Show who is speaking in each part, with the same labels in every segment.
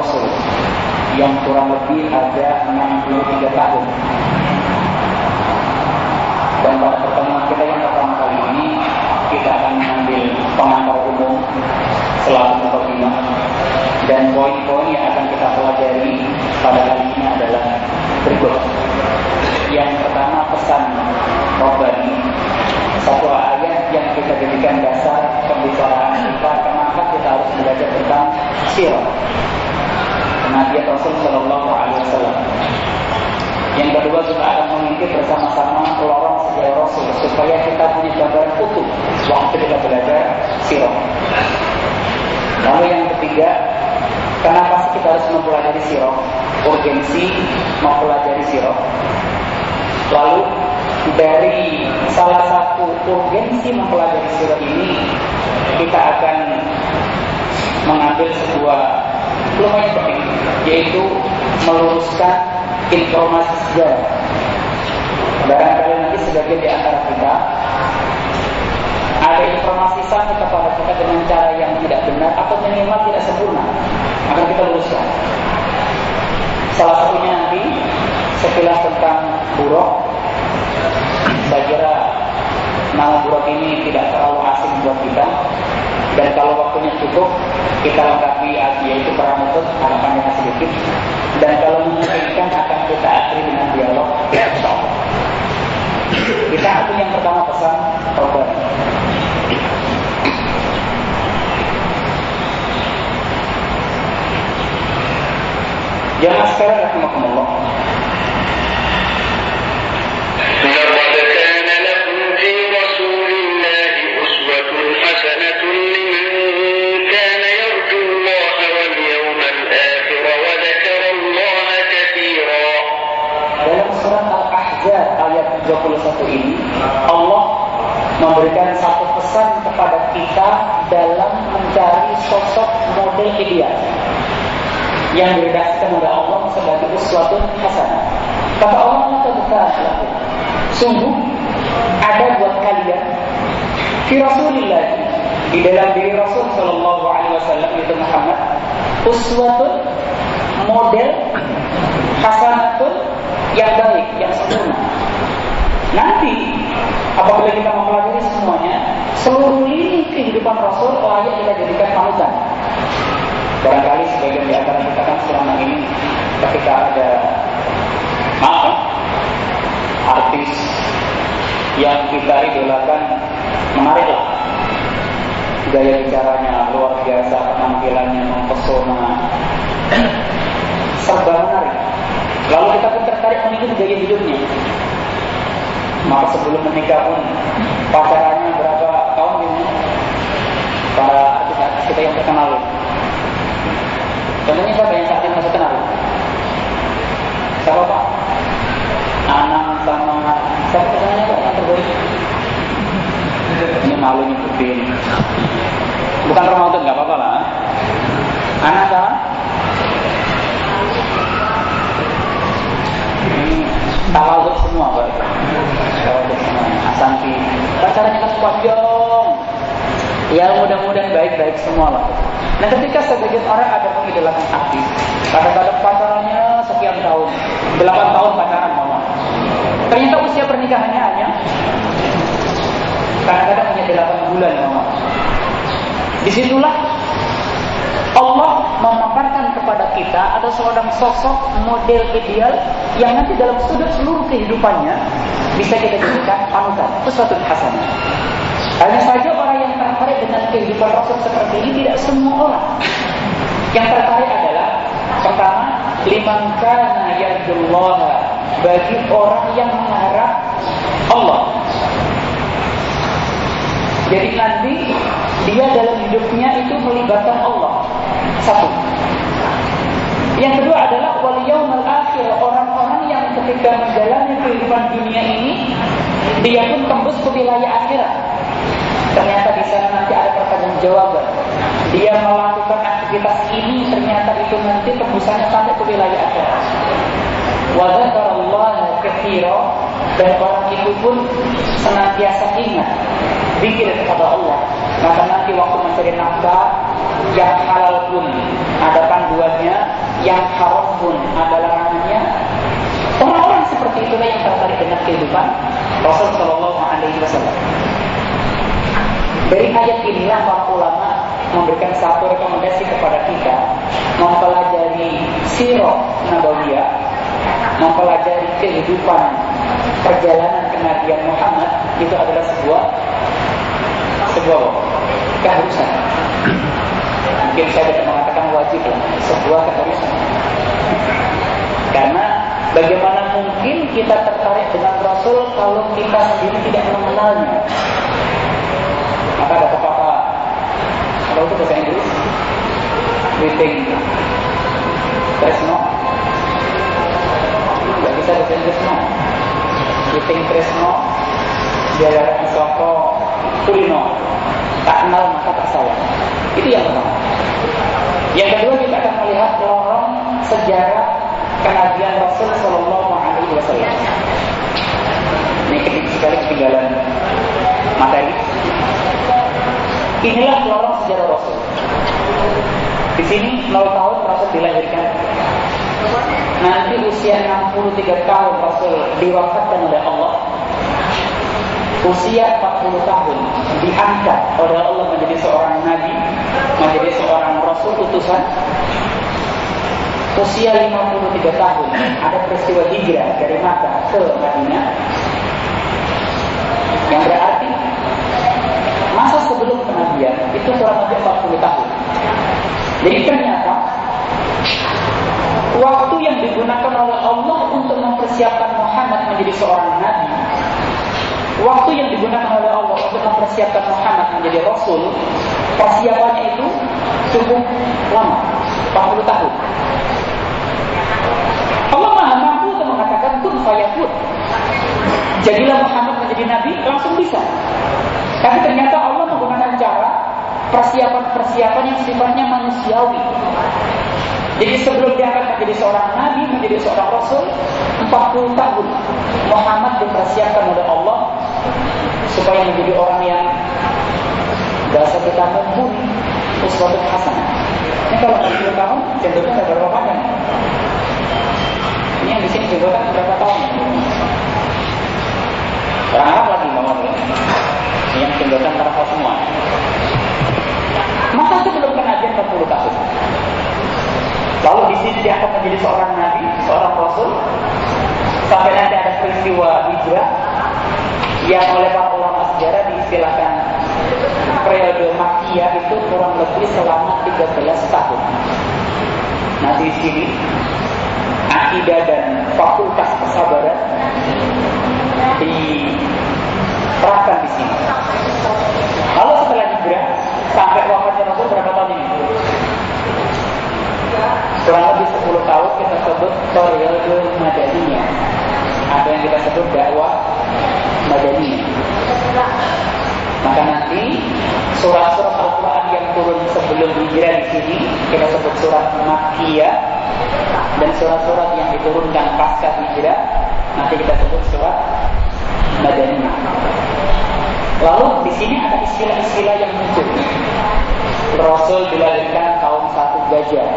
Speaker 1: Rasul yang kurang lebih ada 63 tahun. Dan pada pertemuan kita yang pertama kali ini kita akan mengambil pengantar umum selalu mukadimah dan poin-poin yang akan kita pelajari pada kali ini adalah berikut. Yang pertama pesan Rabbani. Satu ayat yang kita jadikan dasar pembicaraan kita kenapa kita harus belajar tentang sirah Nabi Rasul Shallallahu Alaihi Wasallam. Yang kedua juga akan mengintip bersama-sama lorong sejarah Rasul supaya kita punya gambaran utuh waktu kita belajar sirah. Lalu yang ketiga, kenapa sih kita harus mempelajari sirah? Urgensi mempelajari sirah. Lalu dari salah satu urgensi mempelajari sirah ini, kita akan mengambil sebuah lumayan penting, yaitu meluruskan informasi sejarah. Barangkali nanti sebagian di antara kita ada informasi sampai kepada kita dengan cara yang tidak benar atau minimal tidak sempurna, akan kita luruskan. Salah satunya nanti sekilas tentang buruk. Saya kira nama buruk ini tidak terlalu asing buat kita. Dan kalau waktunya cukup, kita lengkapi yaitu parameter sedikit. Dan kalau memungkinkan akan kita akhiri dengan dialog. Kita atur yang pertama pesan Robert. Jangan sekarang rahimahumullah. Model ideal yang diredaksikan oleh Allah sebagai sesuatu hasanah. Kata Allah maka laku. Sungguh ada buat kalian fi Rasulillah di dalam diri Rasul Shallallahu Alaihi Wasallam itu Muhammad uswatun model hasanatun yang baik, yang sempurna. Nanti apabila kita mempelajari semuanya, seluruh lini kehidupan Rasul layak kita jadikan panutan. Barangkali sebagian di antara kita kan selama ini ketika ada maaf artis yang kita idolakan menariklah gaya bicaranya luar biasa penampilannya mempesona serba menarik. Lalu kita pun tertarik mengikuti gaya hidupnya. Maka sebelum menikah pun pacarannya berapa tahun terkenal. Contohnya siapa yang ini masih kenal? Siapa Pak? Anang sama siapa namanya Pak yang terbaik? Ini malu nyebutin. Bukan Ramadan nggak apa-apa lah. Anak sama? Tawaduk semua Pak. Tawaduk semua. Asanti. Pacaranya kan panjang. Ya mudah-mudahan baik-baik semua lah. Nah ketika sebagian orang ada mengidolakan artis, kadang-kadang pacarannya sekian tahun, 8 tahun pacaran mama. Ternyata usia pernikahannya hanya kadang-kadang hanya 8 bulan mama. Di situlah Allah memaparkan kepada kita ada seorang sosok model ideal yang nanti dalam sudut seluruh kehidupannya bisa kita jadikan panutan, sesuatu hasanah. Hanya saja orang yang tertarik dengan kehidupan Rasul seperti ini tidak semua orang. Yang tertarik adalah pertama, liman kana yarjullaha bagi orang yang mengharap Allah. Jadi nanti dia dalam hidupnya itu melibatkan Allah. Satu. Yang kedua adalah wal yaumal akhir, orang-orang yang ketika menjalani kehidupan dunia ini dia pun tembus ke wilayah akhirat. Ternyata di sana nanti ada pertanggungjawaban. Dia melakukan aktivitas ini ternyata itu nanti tembusannya sampai ke wilayah akhirat. Dzakarallaha katsira dan orang itu pun senantiasa ingat zikir kepada Allah. Maka nanti waktu mencari nafkah yang halal pun ada panduannya, yang haram pun ada larangannya. Orang-orang seperti itulah yang tertarik dengan kehidupan Rasul Shallallahu Alaihi Wasallam. Dari ayat inilah para ulama memberikan satu rekomendasi kepada kita mempelajari sirah nabawiyah, mempelajari kehidupan perjalanan kenabian Muhammad itu adalah sebuah sebuah keharusan. Mungkin saya tidak mengatakan wajib lah, sebuah keharusan. Karena bagaimana mungkin kita tertarik dengan Rasul kalau kita sendiri tidak mengenalnya? Maka ada apa itu bahasa Inggris? Think Tresno Tidak bisa bahasa Inggris no. Think Tresno Biar Soko Kulino Tak kenal maka tak sayang. Itu yang pertama. Yang kedua kita akan melihat lorong sejarah kenabian Rasul Sallallahu Alaihi Wasallam. Ini ketik sekali ketinggalan materi. Inilah lorong sejarah Rasul. Di sini 0 tahun Rasul dilahirkan. Nanti usia 63 tahun Rasul diwafatkan oleh Allah. Usia 40 tahun diangkat oleh Allah menjadi seorang nabi, menjadi seorang rasul utusan. Usia 53 tahun ada peristiwa hijrah dari Makkah ke Madinah. Yang masa sebelum kenabian itu kurang lebih 40 tahun. Jadi ternyata waktu yang digunakan oleh Allah untuk mempersiapkan Muhammad menjadi seorang nabi, waktu yang digunakan oleh Allah untuk mempersiapkan Muhammad menjadi rasul, persiapannya itu cukup lama, 40 tahun. Allah Maha mampu untuk mengatakan kun fayakun. Jadilah Muhammad menjadi nabi langsung bisa. Tapi ternyata Allah menggunakan cara persiapan-persiapan yang sifatnya manusiawi. Jadi sebelum dia akan menjadi seorang nabi, menjadi seorang rasul, 40 tahun Muhammad dipersiapkan oleh Allah supaya menjadi orang yang bahasa kita mumpuni uswatun hasanah. Ini kalau 40 tahun cenderungnya ada berapa panjang? Ini yang di sini jabatan berapa tahun? Orang Arab lagi Ini yang jabatan terasa semua. Masa sebelum kenabian 40 tahun? Lalu di sini dia akan menjadi seorang nabi, seorang rasul. Sampai nanti ada peristiwa hijrah yang oleh para ulama sejarah diistilahkan periode Makkiyah itu kurang lebih selama 13 tahun. Nah di sini akidah dan fakultas kesabaran diterapkan di sini. Kalau setelah hijrah sampai wafatnya Rasul berapa tahun ini? Kurang lebih 10 tahun kita sebut periode madaniyah atau yang kita sebut dakwah madaniyah. Maka nanti surat-surat Al-Quran yang turun sebelum hijrah di sini kita sebut surat Makkiyah dan surat-surat yang diturunkan pasca hijrah nanti kita sebut surat Madaniyah. Lalu di sini ada istilah-istilah yang muncul. Rasul dilahirkan tahun satu gajah.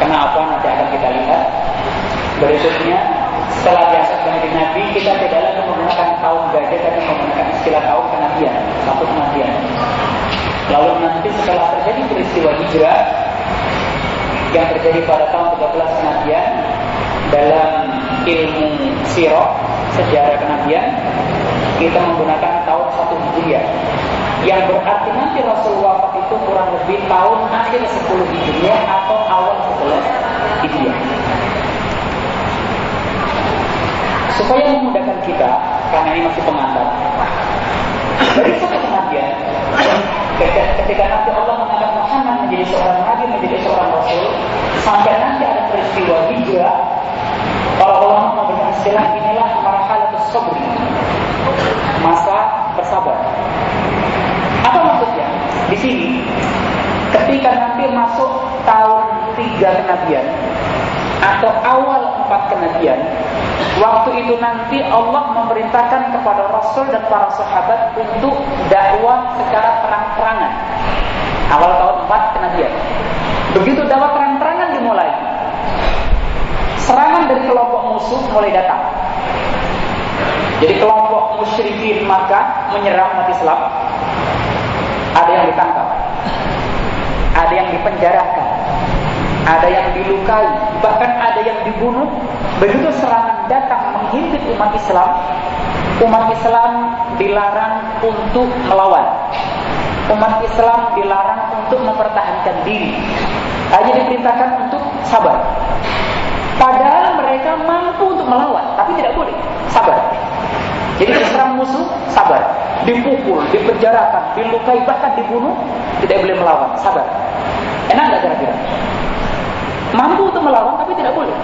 Speaker 1: Kenapa nanti akan kita lihat. Berikutnya setelah biasa menjadi Nabi kita tidak lagi menggunakan tahun gajah tapi menggunakan istilah tahun kenabian, satu kenabian. Lalu nanti setelah terjadi peristiwa hijrah yang terjadi pada tahun 13 kenabian dalam ilmu sirah sejarah kenabian kita menggunakan tahun satu hijriah. Yang berarti nanti Rasul wafat itu kurang lebih tahun akhir 10 hijriah atau awal 11 hijriah. Supaya memudahkan kita karena ini masih pengantar dari satu kenabian ketika nanti Allah mengangkat Muhammad menjadi seorang nabi menjadi seorang rasul sampai nanti ada peristiwa hijrah istilah inilah marhalatus sabri masa bersabar. Apa maksudnya? Di sini ketika nanti masuk tahun tiga kenabian atau awal empat kenabian waktu itu nanti Allah memerintahkan kepada Rasul dan para sahabat untuk dakwah secara terang-terangan. Awal tahun empat kenabian. Begitu dakwah terang-terangan dimulai serangan dari kelompok musuh mulai datang jadi kelompok musyrikin maka menyerang umat Islam ada yang ditangkap ada yang dipenjarakan ada yang dilukai, bahkan ada yang dibunuh. Begitu serangan datang menghimpit umat Islam, umat Islam dilarang untuk melawan. Umat Islam dilarang untuk mempertahankan diri. Hanya diperintahkan untuk sabar. Padahal mereka mampu untuk melawan, tapi tidak boleh. Sabar. Jadi diserang musuh, sabar. Dipukul, dipenjarakan, dilukai, bahkan dibunuh, tidak boleh melawan. Sabar. Enak nggak kira-kira? Mampu untuk melawan tapi tidak boleh.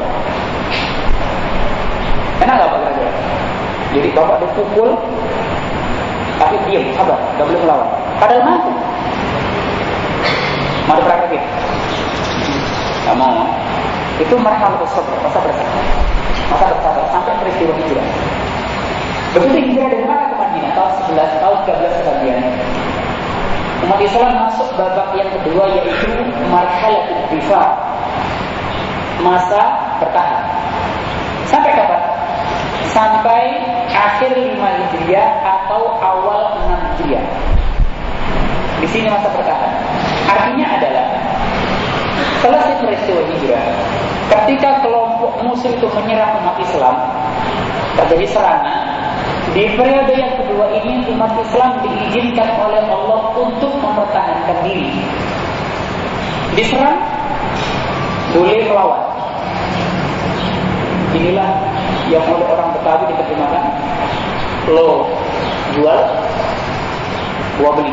Speaker 1: Enak nggak Pak kira-kira? Jadi bapak dipukul tapi diam, sabar, nggak boleh melawan. Padahal mampu. Mari praktekin. Gak mau. Itu mereka harus sabar, masa bersabar. Masa bersabar sampai peristiwa hijrah. Begitu hijrah dari mana ke Madinah? Tahun 11, tahun 13 sebagian. Umat Islam masuk babak yang kedua yaitu marhalatul difa masa bertahan. Sampai kapan? Sampai akhir 5 Hijriah atau awal 6 Hijriah. Di sini masa bertahan. Artinya adalah selesai peristiwa hijrah, ketika kelompok musuh itu menyerang umat Islam, terjadi serangan, di periode yang kedua ini umat Islam diizinkan oleh Allah untuk mempertahankan diri. Diserang, boleh melawan. Inilah yang oleh orang Betawi diterjemahkan lo jual, gua beli.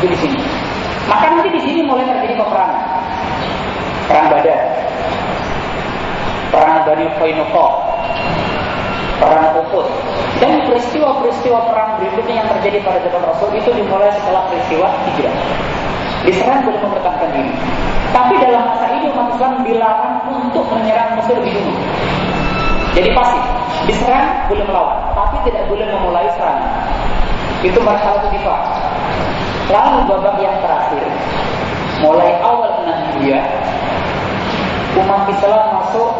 Speaker 1: Itu di sini. Maka nanti di sini mulai terjadi peperangan. Perang Badar. Perang Bani Qainuqa. Perang Uhud. Dan peristiwa-peristiwa perang berikutnya yang terjadi pada zaman Rasul itu dimulai setelah peristiwa hijrah. Diserang boleh mempertahankan diri. Tapi dalam masa ini umat Islam dilarang untuk menyerang musuh lebih dulu. Jadi pasif. Diserang boleh melawan, tapi tidak boleh memulai serangan. Itu masalah difak. Lalu babak yang terakhir, mulai awal Hijriah, umat Islam masuk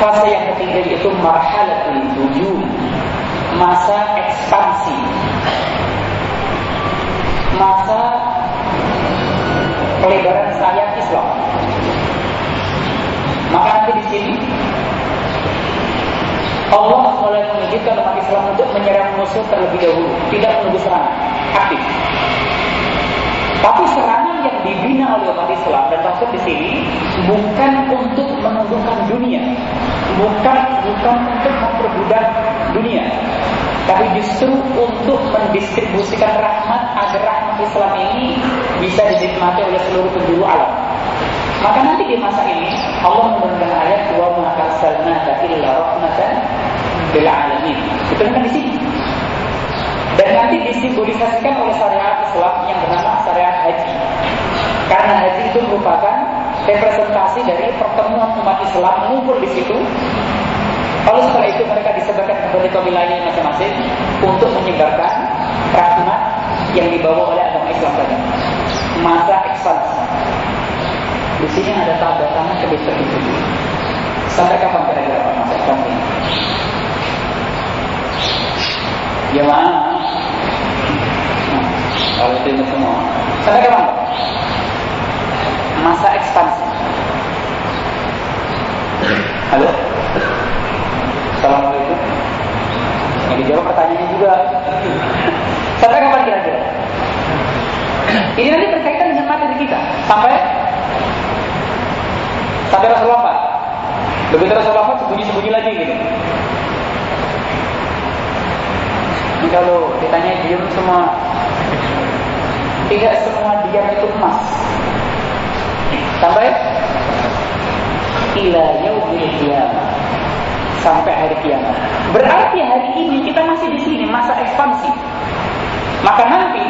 Speaker 1: fase yang ketiga yaitu marhalatul wujud, masa ekspansi, masa pelebaran sayap Islam. Maka nanti di sini Allah mulai mengizinkan umat Islam untuk menyerang musuh terlebih dahulu, tidak menunggu serangan, aktif. Tapi serangan yang dibina oleh umat Islam dan maksud di sini bukan untuk menundukkan dunia, bukan bukan untuk memperbudak dunia, tapi justru untuk mendistribusikan rahmat agar rahmat Islam ini bisa dinikmati oleh seluruh penjuru alam. Maka nanti di masa ini Allah menurunkan ayat wa ma arsalnaka illa rahmatan lil alamin. Itu kan di sini. Dan nanti disimbolisasikan oleh syariat Islam yang bernama syariat haji. Karena haji itu merupakan representasi dari pertemuan umat Islam mengumpul di situ. Lalu setelah itu mereka disebarkan kembali ke wilayah masing-masing untuk menyebarkan rahmat yang dibawa oleh agama Islam tadi. Masa ekspansi. Di sini ada tanda tangan ke distrik itu. Sampai kapan kira-kira masa ekspansi? Ya mana? Nah, kalau itu semua. Sampai kapan? Pak? Masa ekspansi. Halo? Assalamualaikum. Yang dijawab pertanyaannya juga. Sampai kapan kira-kira? Ini nanti berkaitan dengan materi kita. Sampai sampai Rasulullah wafat. Begitu Rasulullah wafat sembunyi-sembunyi lagi gitu. Ini kalau ditanya diam semua tidak semua diam itu emas. Sampai ila yaumil qiyamah. Sampai hari kiamat. Berarti hari ini kita masih di sini masa ekspansi. Maka nanti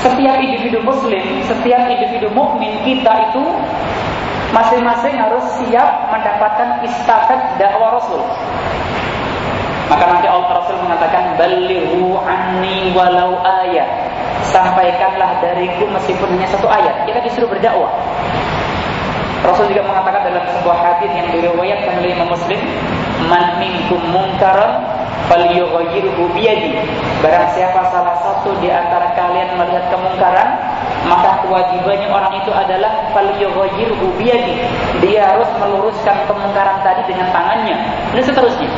Speaker 1: setiap individu muslim, setiap individu mukmin kita itu masing-masing harus siap mendapatkan istafet dakwah Rasul. Maka nanti Allah Rasul mengatakan balighu anni walau ayat. Sampaikanlah dariku meskipun hanya satu ayat. Kita disuruh berdakwah. Rasul juga mengatakan dalam sebuah hadis yang diriwayatkan oleh Imam Muslim, "Man minkum munkaran falyughayyirhu biyadi." Barang siapa salah satu di antara kalian melihat kemungkaran, maka kewajibannya orang itu adalah falyughayyirhu biyadi. Dia harus meluruskan kemungkaran tadi dengan tangannya. Dan seterusnya.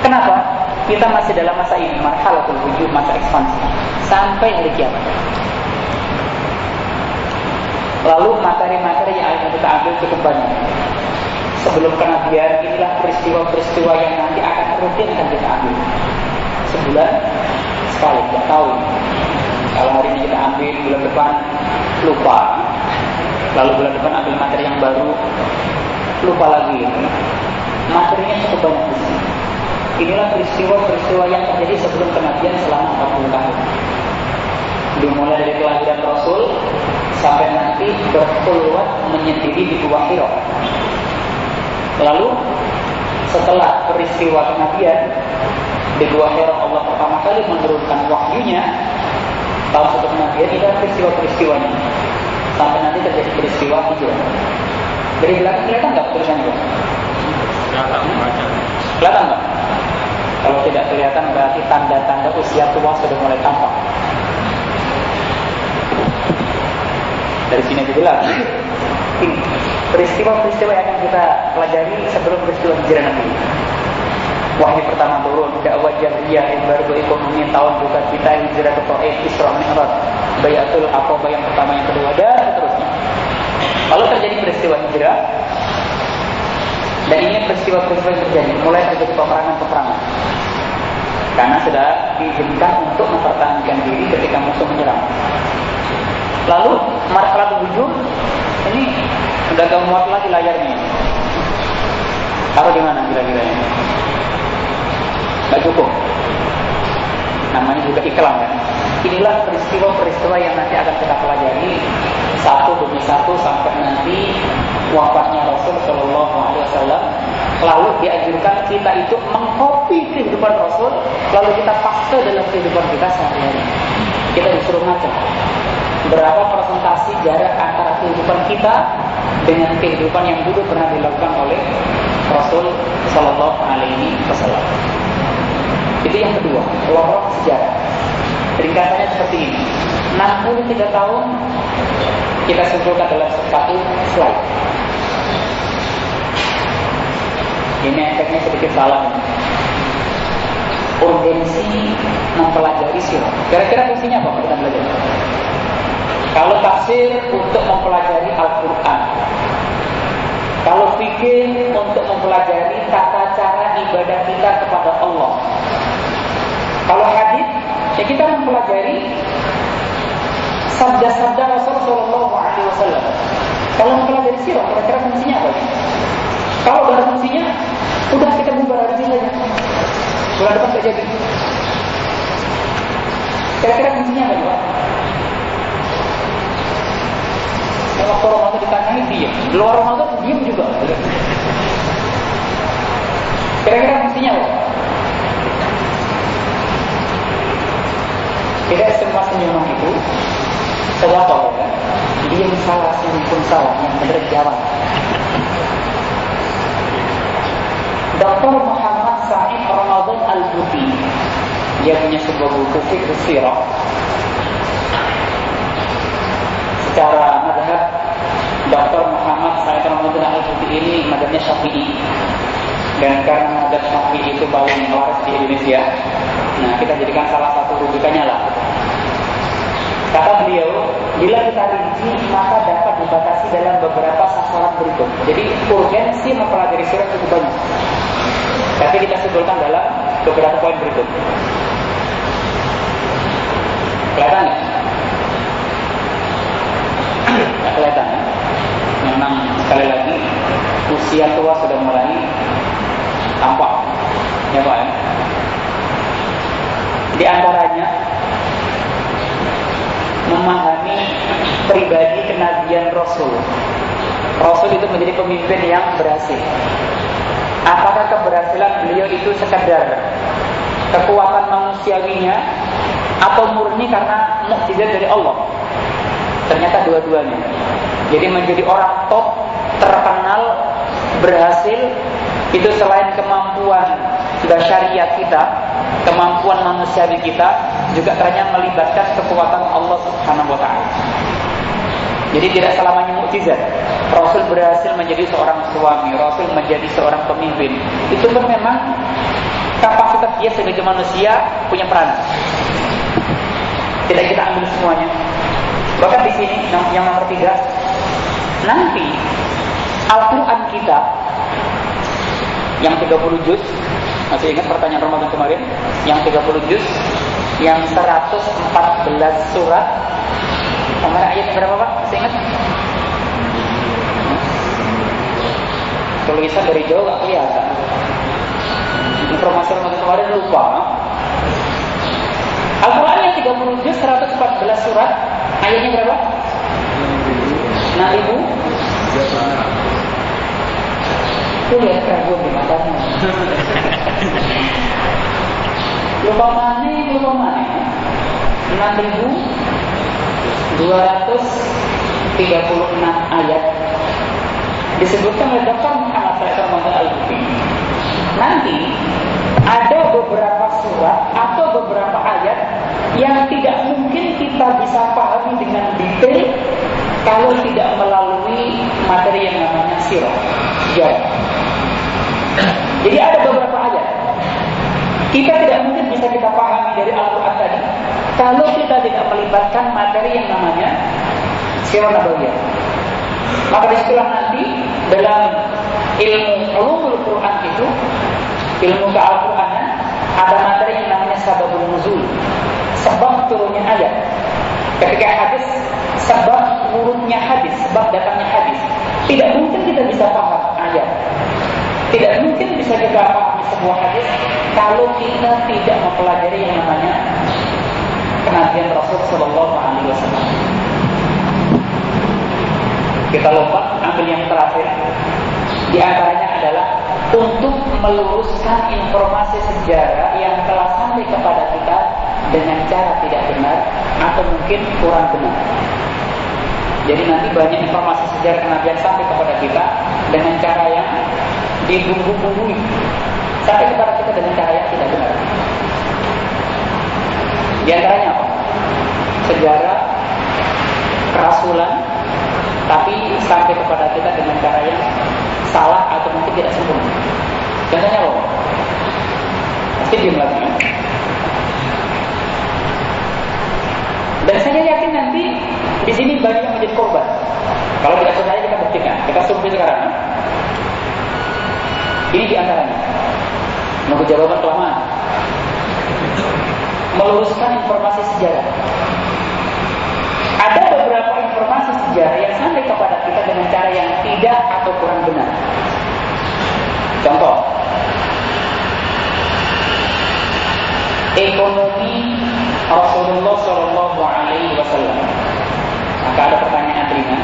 Speaker 1: Kenapa? Kita masih dalam masa ini, marhalatul wujud, masa ekspansi sampai hari kiamat. Lalu materi-materi yang akan kita ambil cukup banyak. Sebelum kenabian inilah peristiwa-peristiwa yang nanti akan rutin akan kita ambil. Sebulan sekali, tidak tahu. Kalau hari ini kita ambil bulan depan lupa. Lalu bulan depan ambil materi yang baru lupa lagi. Materinya cukup banyak. Inilah peristiwa-peristiwa yang terjadi sebelum kenabian selama 40 tahun dimulai dari kelahiran Rasul sampai nanti berkeluar menyendiri di Gua Hiro. Lalu setelah peristiwa kenabian di Gua Hiro Allah pertama kali menurunkan wahyunya tahun satu kenabian itu peristiwa-peristiwanya sampai nanti terjadi peristiwa hijrah. Dari belakang kelihatan nggak tulisan itu? Kelihatan nggak? Kalau tidak kelihatan berarti tanda-tanda usia tua sudah mulai tampak. dari sini dibilang peristiwa-peristiwa yang akan kita pelajari sebelum peristiwa hijrah Nabi. Wahyu pertama turun, dakwah jahiliyah, embargo ekonomi, tahun buka kita, hijrah ke Taif, Isra Mi'raj, bayatul Aqabah yang pertama, yang kedua, dan seterusnya. Lalu terjadi peristiwa hijrah, dan ini peristiwa-peristiwa yang terjadi, mulai terjadi peperangan-peperangan. Karena sudah diizinkan untuk mempertahankan diri ketika musuh menyerang. Lalu marhalah wujud ini sudah gak muat lagi layarnya. Taruh di mana kira-kira ini? Gak cukup. Namanya juga iklan kan. Inilah peristiwa-peristiwa yang nanti akan kita pelajari satu demi satu sampai nanti wafatnya Rasul Shallallahu Alaihi Wasallam. Lalu dianjurkan kita itu mengkopi kehidupan Rasul, lalu kita pakai dalam kehidupan kita sehari-hari. Kita disuruh ngaca berapa persentase jarak antara kehidupan kita dengan kehidupan yang dulu pernah dilakukan oleh Rasul Shallallahu Alaihi Wasallam. Yang kedua, lorong sejarah. Ringkasannya seperti ini. 63 tahun kita simpulkan dalam satu slide. Ini efeknya sedikit salah. Urgensi mempelajari sirah. Kira-kira fungsinya apa kita belajar? Kalau tafsir untuk mempelajari Al-Quran. Kalau fikir untuk mempelajari tata cara ibadah kita kepada Allah. Kalau hadis, ya kita mempelajari sabda-sabda Rasulullah Alaihi Wasallam. Kalau mempelajari sirah, kira-kira fungsinya apa? Kalau ada fungsinya, udah kita bubar ini saja. Bulan depan tidak jadi. Kira-kira fungsinya apa, Pak? Kalau waktu Ramadan ditanyain diam, di luar Ramadan diam juga. Kira-kira fungsinya apa? Tidak semua senyuman itu sedekah ya. Dia salah senyum pun salah, yang benar jawab. Dr. Muhammad Sa'id Ramadan Al-Buti dia punya sebuah buku fikih sirah secara madhab Dr. Muhammad Sa'id Ramadan Al-Buti ini madhabnya Syafi'i dan karena madhab Syafi'i itu paling laris di Indonesia nah kita jadikan salah satu rujukannya lah Kata beliau, bila kita rinci maka dapat dibatasi dalam beberapa sasaran berikut. Jadi urgensi mempelajari surat cukup banyak. Tapi kita sebutkan dalam beberapa poin berikut. Kelihatan? Nggak kelihatan ya? Memang sekali lagi usia tua sudah mulai tampak. Ya Pak ya? Di antaranya memahami pribadi kenabian Rasul. Rasul itu menjadi pemimpin yang berhasil. Apakah keberhasilan beliau itu sekedar kekuatan manusiawinya atau murni karena mukjizat dari Allah? Ternyata dua-duanya. Jadi menjadi orang top, terkenal, berhasil itu selain kemampuan syariat kita, kemampuan manusiawi kita, juga ternyata melibatkan kekuatan Allah Subhanahu wa taala. Jadi tidak selamanya mukjizat. Rasul berhasil menjadi seorang suami, Rasul menjadi seorang pemimpin. Itu pun memang kapasitas dia sebagai manusia punya peran. Tidak kita ambil semuanya. Bahkan di sini yang nomor tiga, nanti Al-Quran kita yang 30 juz masih ingat pertanyaan Ramadan kemarin yang 30 juz yang 114 surat kemarin ayat berapa Pak? Masih ingat? Tulisan dari jauh gak kelihatan Informasi Ramadan kemarin lupa Al-Quran yang 30 juz 114 surat Ayatnya berapa? 6000 Itu lihat keraguan di matanya Lupa mana, lupa mana 6236 ayat disebutkan oleh Dr. Muhammad Faisal Muhammad Al-Bukhari. Nanti ada beberapa surat atau beberapa ayat yang tidak mungkin kita bisa pahami dengan detail kalau tidak melalui materi yang namanya sirah, sejarah. Jadi ada beberapa ayat kita tidak mungkin bisa kita pahami dari Al-Quran tadi kalau kita tidak melibatkan materi yang namanya sirah nabawiyah. Maka di situlah nanti dalam ilmu ulumul Quran itu ilmu ke-Al-Quranan ada materi yang namanya sababul nuzul. Sebab turunnya ayat. Ketika hadis sebab turunnya hadis, sebab datangnya hadis. Tidak mungkin kita bisa paham ayat. Tidak mungkin bisa pahami sebuah hadis kalau kita tidak mempelajari yang namanya kenabian Rasul Shallallahu Alaihi Wasallam. Kita lompat ambil yang terakhir. Di antaranya adalah untuk meluruskan informasi sejarah yang telah sampai kepada kita dengan cara tidak benar atau mungkin kurang benar. Jadi nanti banyak informasi sejarah kenabian sampai kepada kita dengan cara yang dibumbu-bumbui sampai kepada kita dengan cara yang tidak benar. Di antaranya apa? Sejarah kerasulan tapi sampai kepada kita dengan cara yang salah atau mungkin tidak sempurna. Contohnya apa? Pasti diam lagi. Kan? Dan saya yakin nanti di sini banyak yang menjadi korban. Kalau tidak percaya kita buktikan. Kita survei sekarang. Ini di antaranya. Nunggu jawaban kelamaan. Meluruskan informasi sejarah. Ada beberapa informasi sejarah yang sampai kepada kita dengan cara tidak atau kurang benar. Contoh, ekonomi Rasulullah Shallallahu Alaihi Wasallam. Maka ada pertanyaan terima.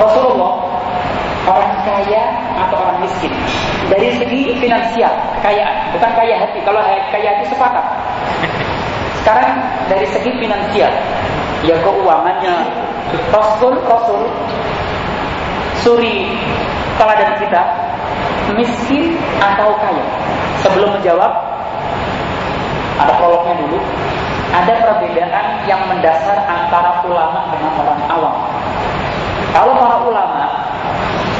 Speaker 1: Rasulullah orang kaya atau orang miskin? Dari segi finansial kekayaan. Bukan kaya hati. Kalau kaya hati sepakat. Sekarang dari segi finansial. Ya keuangannya. Rasul Rasul suri teladan kita miskin atau kaya? Sebelum menjawab ada prolognya dulu ada perbedaan yang mendasar antara ulama dengan orang awam kalau para ulama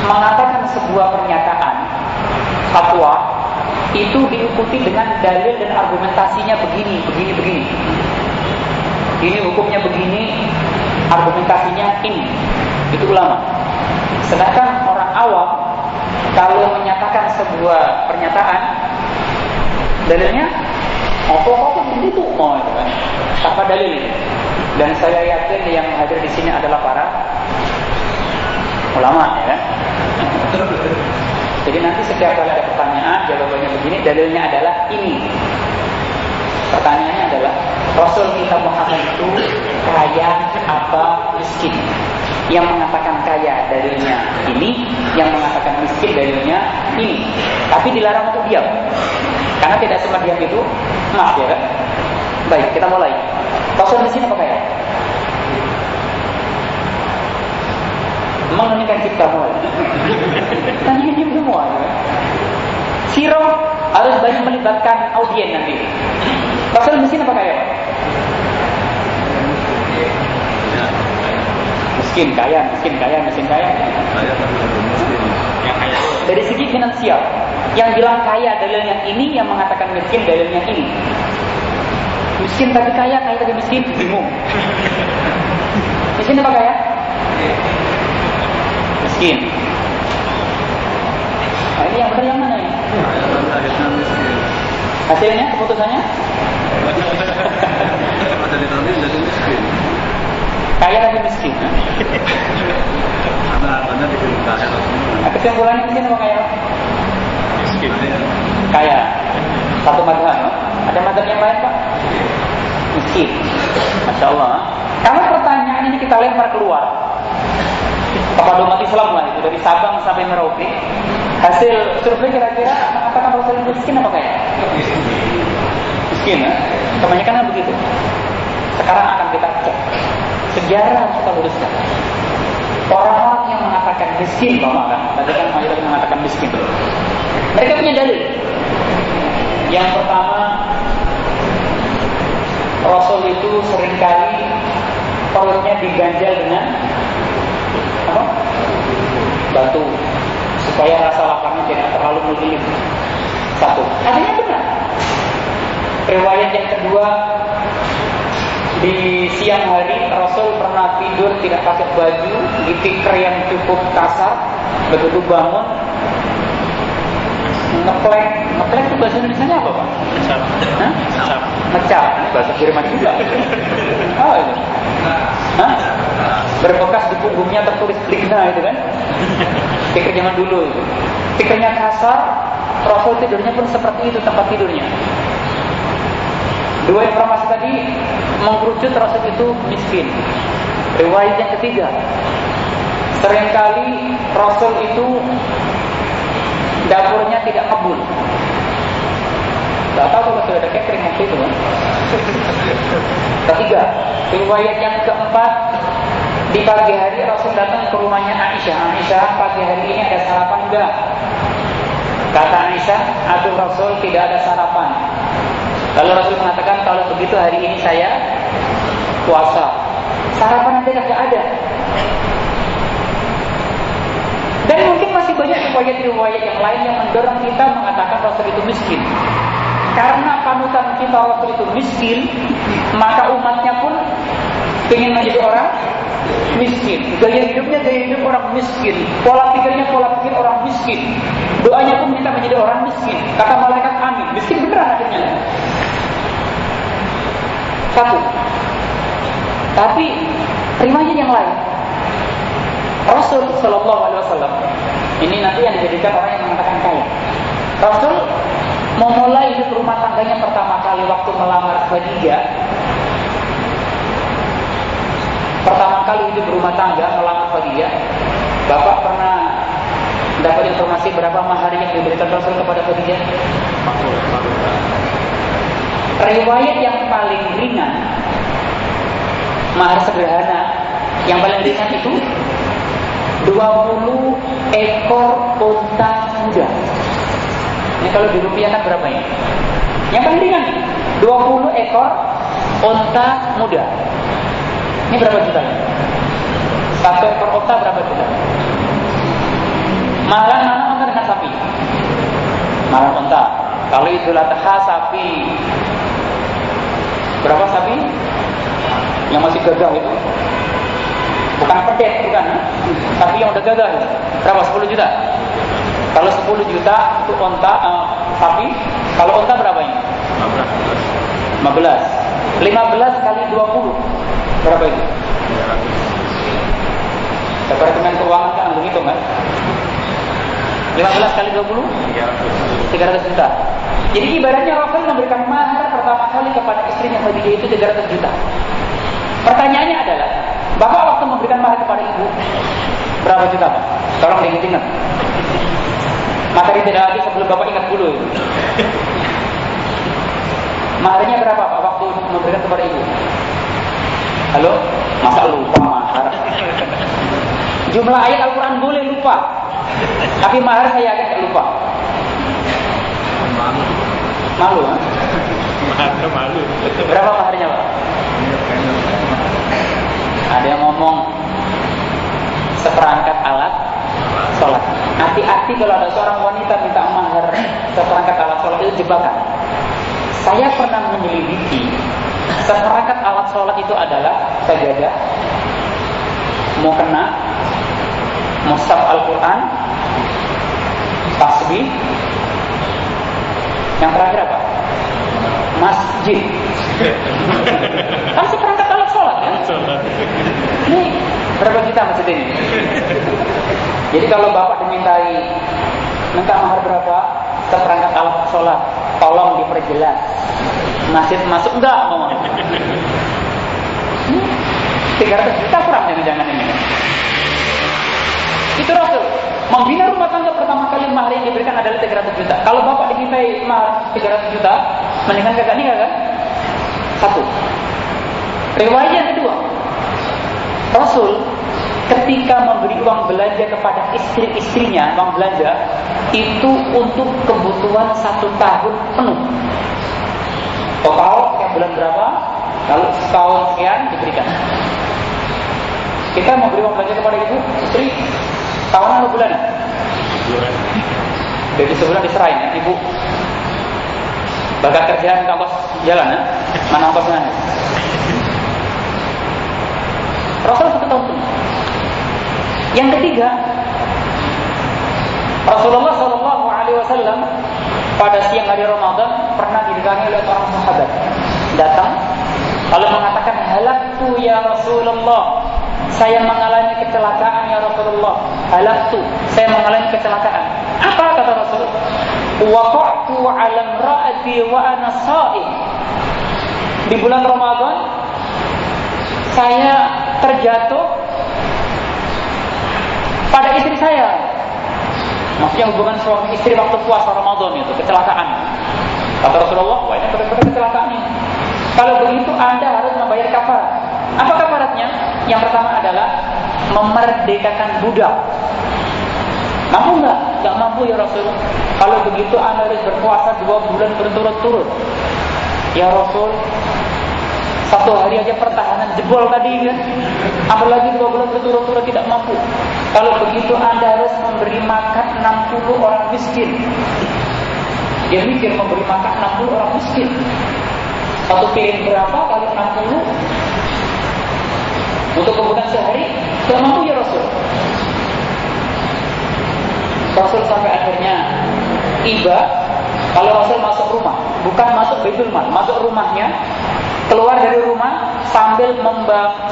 Speaker 1: mengatakan sebuah pernyataan fatwa itu diikuti dengan dalil dan argumentasinya begini, begini, begini. Ini hukumnya begini, argumentasinya ini. Itu ulama. Sedangkan orang awam kalau menyatakan sebuah pernyataan dalilnya apa apa begitu mau itu kan tanpa dalil dan saya yakin yang hadir di sini adalah para ulama ya. Jadi nanti setiap kali ada pertanyaan jawabannya begini dalilnya adalah ini. Pertanyaannya adalah Rasul kita Muhammad itu kaya apa miskin yang mengatakan kaya dalilnya ini yang mengatakan miskin dalilnya ini tapi dilarang untuk diam karena tidak semua diam itu maaf ya kan baik kita mulai Rasul miskin apa kaya mengenai cipta mulai. Tanya dia semua. Ya. Siro harus banyak melibatkan audien nanti. Pasal miskin apa kaya? Miskin kaya, miskin kaya, miskin kaya. Dari segi finansial, yang bilang kaya dalilnya ini, yang mengatakan miskin dalilnya ini. Miskin tapi kaya, kaya tapi miskin, bingung. Miskin apa kaya? miskin. Nah, ini yang benar yang mana ini? Hasilnya, keputusannya? Kaya tapi miskin. Nah, kesimpulannya miskin apa kaya?
Speaker 2: Miskin.
Speaker 1: Kaya. Satu madhab. Ada madhab yang lain Pak? Miskin. Masya Allah. Kalau pertanyaan ini kita lempar keluar, kepada umat Islam lah itu dari Sabang sampai Merauke hasil survei kira-kira mengatakan Rasul miskin apa kaya? Miskin ya? Kebanyakan kan begitu. Sekarang akan kita cek harus kita luruskan. Orang-orang yang mengatakan miskin, Bapak kan, tadi kan mayoritas mengatakan miskin. Mereka punya dalil. Yang pertama, Rasul itu sering kali perutnya diganjal dengan apa? Batu supaya rasa laparnya tidak terlalu melilit. Satu, adanya benar. Riwayat yang kedua, di siang hari Rasul pernah tidur tidak pakai baju di tikar yang cukup kasar. Begitu bangun, ngeplek, ngeplek itu bahasa Indonesia apa pak?
Speaker 2: Ngecap.
Speaker 1: Hah?
Speaker 2: Ngecap.
Speaker 1: Ngecap, ini bahasa Jerman juga. Oh itu. Hah? Berbekas di punggungnya tertulis Ligna itu kan? Tikar zaman dulu itu. Tikarnya kasar, Rasul tidurnya pun seperti itu tempat tidurnya. Dua informasi tadi mengkerucut Rasul itu miskin. Riwayat yang ketiga, sering kali Rasul itu dapurnya tidak kebun. Gak tahu kalau sudah ada catering waktu itu kan. Ketiga, riwayat yang keempat di pagi hari Rasul datang ke rumahnya Aisyah. Aisyah pagi hari ini ada sarapan enggak? Kata Aisyah, aduh Rasul tidak ada sarapan. Lalu Rasul mengatakan kalau begitu hari ini saya puasa. Sarapan nanti tidak ada. Dan mungkin masih banyak riwayat-riwayat yang lain yang mendorong kita mengatakan Rasul itu miskin. Karena panutan kita Rasul itu miskin, maka umatnya pun ingin menjadi orang miskin. Gaya hidupnya gaya hidup orang miskin. Pola pikirnya pola pikir orang miskin. Doanya pun minta menjadi orang miskin. Kata malaikat amin. Miskin beneran akhirnya. Satu. Tapi riwayat yang lain. Rasul Shallallahu Alaihi Wasallam ini nanti yang dijadikan orang yang mengatakan kaya. Rasul memulai hidup rumah tangganya pertama kali waktu melamar Khadijah. Pertama kali hidup rumah tangga melamar Khadijah. Bapak pernah dapat informasi berapa mahar yang diberikan Rasul kepada Khadijah? Riwayat yang paling ringan mahar sederhana yang paling ringan itu 20 ekor unta muda. Ini kalau dirupiahkan berapa ini? Yang paling ringan 20 ekor unta muda. Ini berapa juta? Satu ekor unta berapa juta? Malah mana unta dengan sapi? Malah unta. Kalau itu Adha sapi berapa sapi? Yang masih gagah itu? Bukan pedet bukan tapi yang udah gagal berapa? 10 juta? Kalau 10 juta itu onta uh, sapi kalau onta berapa ini? 15 15 kali 20 berapa itu? Departemen Keuangan kan begitu kan 15 kali 20 300 juta jadi ibaratnya Rasul memberikan mahar pertama kali kepada istrinya Khadijah itu 300 juta pertanyaannya adalah Bapak waktu memberikan mahar kepada ibu berapa juta Pak? Tolong diingat-ingat. Materi tidak habis sebelum Bapak ingat dulu. Maharnya berapa Pak waktu memberikan kepada ibu? Halo? Masa lupa mahar? Jumlah ayat Al-Quran boleh lupa. Tapi mahar saya agak lupa. Malu, ha?
Speaker 2: Malu.
Speaker 1: Berapa maharnya Pak? Ada yang ngomong seperangkat alat sholat. Hati-hati kalau ada seorang wanita minta mahar seperangkat alat sholat itu jebakan. Saya pernah menyelidiki seperangkat alat sholat itu adalah sajadah, mau kena, mushaf Al-Quran, tasbih, yang terakhir apa? Masjid. Kan seperangkat alat sholat kan? Ini berapa juta masjid ini? Jadi kalau bapak dimintai minta mahar berapa? Seperangkat alat sholat, tolong diperjelas. Masjid masuk enggak mau? 300 juta kurang jangan-jangan ini. Itu Rasul. Membina rumah tangga pertama kali mahar yang diberikan adalah 300 juta. Kalau bapak dimintai mahar 300 juta, mendingan kakak nikah kan? Satu. Riwayat yang kedua, Rasul ketika memberi uang belanja kepada istri-istrinya, uang belanja itu untuk kebutuhan satu tahun penuh. Total setiap bulan berapa? Lalu setahun sekian diberikan. Kita memberi uang belanja kepada ibu, istri, tahunan atau bulanan? Jadi sebulan diserahin, ibu bakat kerjaan kampus jalan ya? Mana ongkosnya? Rasul satu tahun penuh. Yang ketiga, Rasulullah Shallallahu Alaihi Wasallam pada siang hari Ramadan pernah didatangi oleh seorang sahabat datang lalu mengatakan halaktu ya Rasulullah saya mengalami kecelakaan ya Rasulullah halaktu saya mengalami kecelakaan apa kata Rasul waqa'tu 'ala imra'ati wa ana di bulan Ramadan saya terjatuh pada istri saya. Maksudnya hubungan suami istri waktu puasa Ramadan itu kecelakaan. Kata Rasulullah, wah ini kecelakaan ini. Kalau begitu Anda harus membayar kafarat. Apa kafaratnya? Yang pertama adalah memerdekakan budak. Mampu nggak? Nggak mampu ya Rasul. Kalau begitu Anda harus berpuasa dua bulan berturut-turut. Ya Rasul, satu hari aja pertahanan jebol tadi kan. Apalagi dua bulan berturut-turut tidak mampu. Kalau begitu Anda harus memberi makan 60 orang miskin. Dia mikir memberi makan 60 orang miskin. Satu piring berapa kali 60? Untuk kebutuhan sehari, tidak mampu ya Rasul. Rasul sampai akhirnya tiba kalau Rasul masuk rumah, bukan masuk Baitul Mal, masuk rumahnya, keluar dari rumah sambil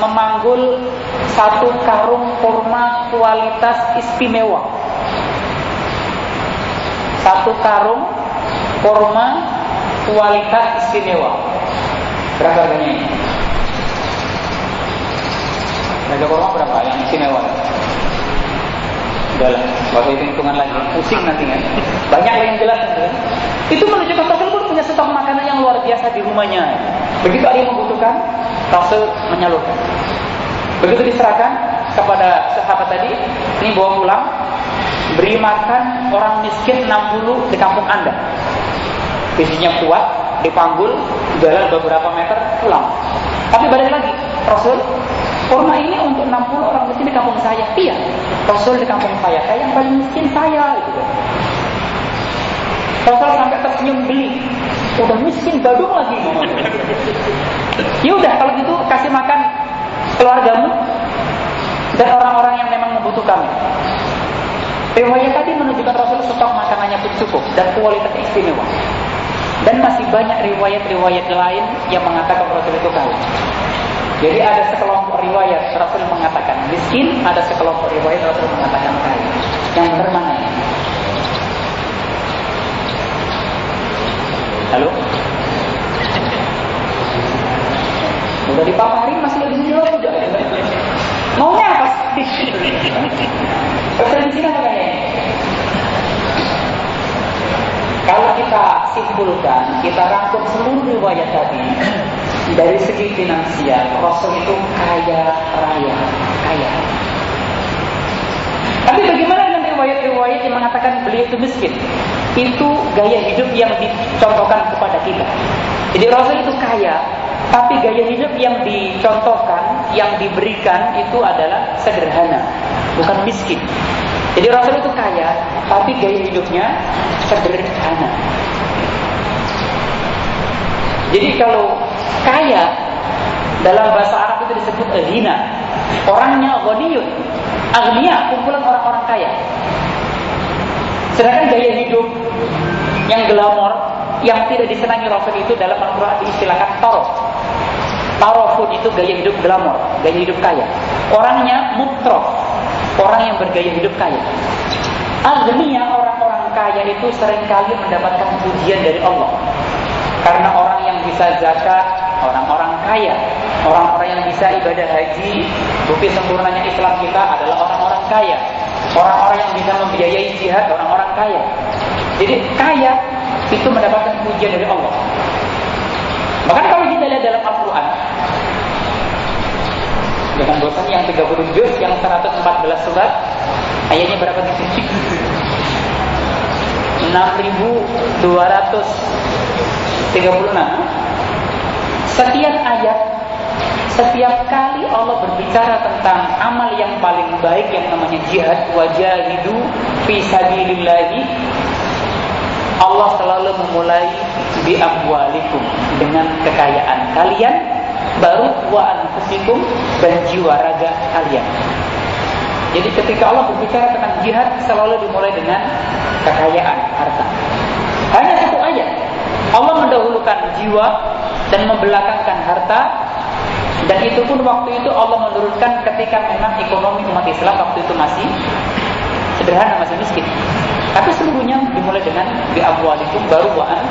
Speaker 1: memanggul satu karung kurma kualitas istimewa. Satu karung kurma kualitas istimewa. Berapa harganya ini? Harga kurma berapa yang istimewa? Udah lah, gak usah hitung-hitungan lagi. Pusing nanti kan. Banyak yang jelas kan. Itu menunjukkan Rasul pun punya stok makanan yang luar biasa di rumahnya. Begitu ada yang membutuhkan, Rasul menyalurkan. Begitu diserahkan kepada sahabat tadi, ini bawa pulang, beri makan orang miskin 60 di kampung Anda. Visinya kuat, dipanggul, jalan beberapa meter, pulang. Tapi balik lagi, Rasul, kurma ini untuk 60 orang miskin di kampung saya. Iya, Rasul di kampung saya, saya yang paling miskin saya. Gitu. Rasul sampai tersenyum beli, udah miskin badung lagi. ya udah kalau gitu kasih makan keluargamu dan orang-orang yang memang membutuhkan. Riwayat tadi menunjukkan Rasul stok makanannya pun cukup dan kualitas istimewa. Dan masih banyak riwayat-riwayat lain yang mengatakan Rasul itu kaya. Jadi ada sekelompok riwayat Rasul mengatakan miskin, ada sekelompok riwayat Rasul mengatakan kaya. Yang benar mana ya? Halo? Udah dipaparin masih lebih jawab udah. Maunya apa sih? Sini apa kayaknya? Kalau kita simpulkan, kita rangkum seluruh riwayat tadi dari segi finansial, Rasul itu kaya raya, kaya. Tapi bagaimana dengan riwayat-riwayat yang mengatakan beliau itu miskin? Itu gaya hidup yang dicontohkan kepada kita. Jadi Rasul itu kaya, tapi gaya hidup yang dicontohkan, yang diberikan itu adalah sederhana, bukan miskin. Jadi Rasul itu kaya, tapi gaya hidupnya sederhana. Jadi kalau kaya dalam bahasa Arab itu disebut ghina. Orangnya ghaniyun. Agnia, kumpulan orang-orang kaya. Sedangkan gaya hidup yang glamor, yang tidak disenangi Rasul itu dalam Al-Quran diistilahkan tarof. Tarofun itu gaya hidup glamor, gaya hidup kaya. Orangnya mutrof, orang yang bergaya hidup kaya. Agnia orang-orang kaya itu sering kali mendapatkan pujian dari Allah. Karena orang bisa zakat, orang-orang kaya, orang-orang yang bisa ibadah haji, bukti sempurnanya Islam kita adalah orang-orang kaya. Orang-orang yang bisa membiayai jihad, orang-orang kaya. Jadi kaya itu mendapatkan pujian dari Allah. Bahkan kalau kita lihat dalam Al-Quran, dengan bosan yang 30 juz, yang 114 surat, ayatnya berapa di sini? 6236 Setiap ayat Setiap kali Allah berbicara tentang amal yang paling baik yang namanya jihad wajahidu fi sabilillahi Allah selalu memulai bi amwalikum dengan kekayaan kalian baru wa anfusikum dan jiwa raga kalian. Jadi ketika Allah berbicara tentang jihad selalu dimulai dengan kekayaan harta. Hanya satu ayat. Allah mendahulukan jiwa dan membelakangkan harta dan itu pun waktu itu Allah menurunkan ketika memang ekonomi umat Islam waktu itu masih sederhana masih miskin. Tapi seluruhnya dimulai dengan bi'abwalikum baru wa'an